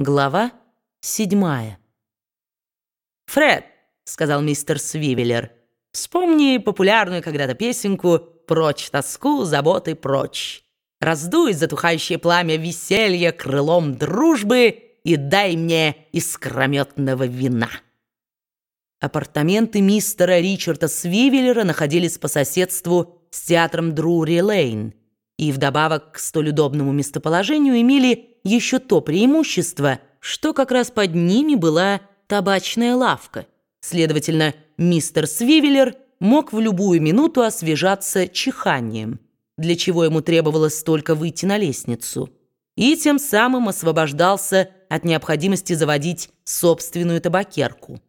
Глава седьмая. «Фред», — сказал мистер Свивеллер, — «вспомни популярную когда-то песенку «Прочь тоску, заботы прочь». Раздуй затухающее пламя веселья крылом дружбы и дай мне искрометного вина». Апартаменты мистера Ричарда Свивеллера находились по соседству с театром Друри-Лейн и вдобавок к столь удобному местоположению имели еще то преимущество, что как раз под ними была табачная лавка. Следовательно, мистер Свивеллер мог в любую минуту освежаться чиханием, для чего ему требовалось только выйти на лестницу, и тем самым освобождался от необходимости заводить собственную табакерку.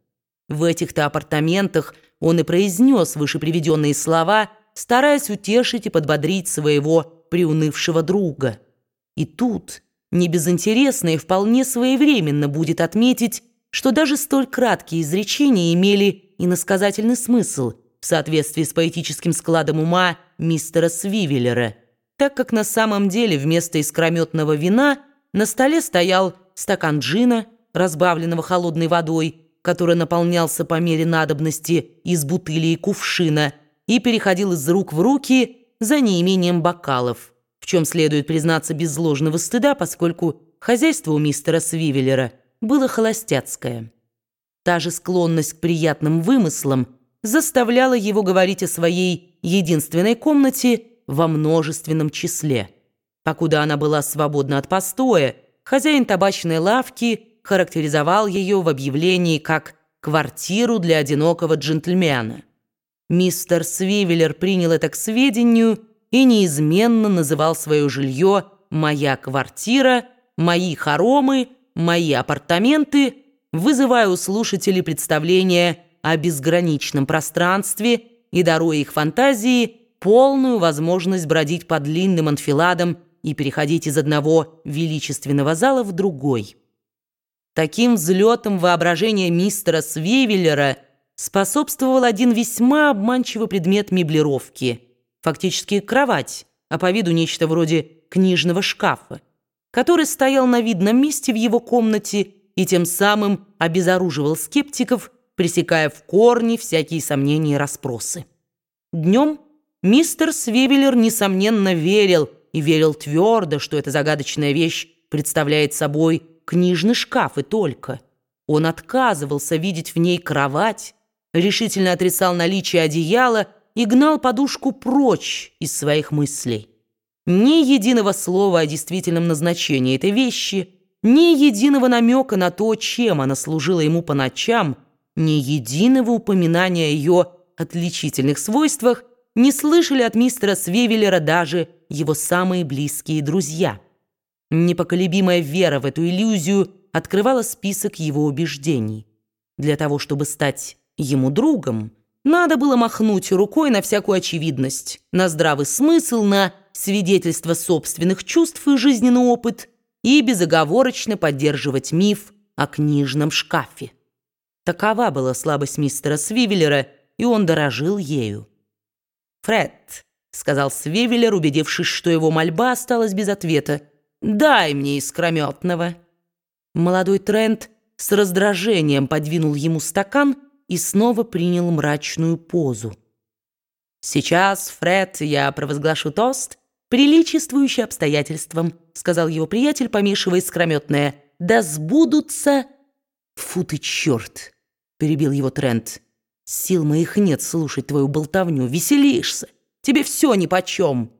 В этих-то апартаментах он и произнес вышеприведенные слова, стараясь утешить и подбодрить своего приунывшего друга. И тут Небезынтересно и вполне своевременно будет отметить, что даже столь краткие изречения имели иносказательный смысл в соответствии с поэтическим складом ума мистера Свивеллера, так как на самом деле вместо искрометного вина на столе стоял стакан джина, разбавленного холодной водой, который наполнялся по мере надобности из бутыли и кувшина и переходил из рук в руки за неимением бокалов в чем следует признаться без ложного стыда, поскольку хозяйство у мистера Свивеллера было холостяцкое. Та же склонность к приятным вымыслам заставляла его говорить о своей единственной комнате во множественном числе. Покуда она была свободна от постоя, хозяин табачной лавки характеризовал ее в объявлении как «квартиру для одинокого джентльмена». Мистер Свивеллер принял это к сведению – и неизменно называл свое жилье «моя квартира», «мои хоромы», «мои апартаменты», вызывая у слушателей представление о безграничном пространстве и даруя их фантазии полную возможность бродить по длинным анфиладам и переходить из одного величественного зала в другой. Таким взлетом воображения мистера Свивеллера способствовал один весьма обманчивый предмет меблировки – фактически кровать, а по виду нечто вроде книжного шкафа, который стоял на видном месте в его комнате и тем самым обезоруживал скептиков, пресекая в корне всякие сомнения и расспросы. Днем мистер Свивеллер, несомненно, верил, и верил твердо, что эта загадочная вещь представляет собой книжный шкаф и только. Он отказывался видеть в ней кровать, решительно отрицал наличие одеяла и гнал подушку прочь из своих мыслей. Ни единого слова о действительном назначении этой вещи, ни единого намека на то, чем она служила ему по ночам, ни единого упоминания о ее отличительных свойствах не слышали от мистера Свевеллера даже его самые близкие друзья. Непоколебимая вера в эту иллюзию открывала список его убеждений. Для того, чтобы стать ему другом, надо было махнуть рукой на всякую очевидность, на здравый смысл, на свидетельство собственных чувств и жизненный опыт и безоговорочно поддерживать миф о книжном шкафе. Такова была слабость мистера Свивеллера, и он дорожил ею. «Фред», — сказал Свивеллер, убедившись, что его мольба осталась без ответа, «дай мне искрометного». Молодой Трент с раздражением подвинул ему стакан — и снова принял мрачную позу. «Сейчас, Фред, я провозглашу тост, приличествующий обстоятельствам», сказал его приятель, помешивая искрометное. «Да сбудутся...» «Фу ты, черт!» — перебил его Трент. «Сил моих нет слушать твою болтовню. Веселишься. Тебе все нипочем».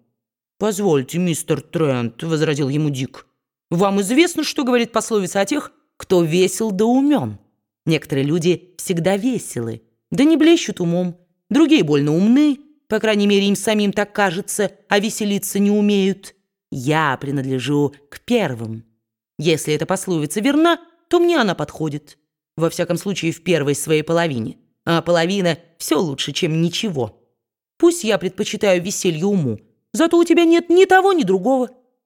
«Позвольте, мистер Трент», — возразил ему Дик. «Вам известно, что говорит пословица о тех, кто весел да умен?» Некоторые люди всегда веселы, да не блещут умом. Другие больно умны, по крайней мере, им самим так кажется, а веселиться не умеют. Я принадлежу к первым. Если эта пословица верна, то мне она подходит. Во всяком случае, в первой своей половине. А половина все лучше, чем ничего. Пусть я предпочитаю веселье уму, зато у тебя нет ни того, ни другого.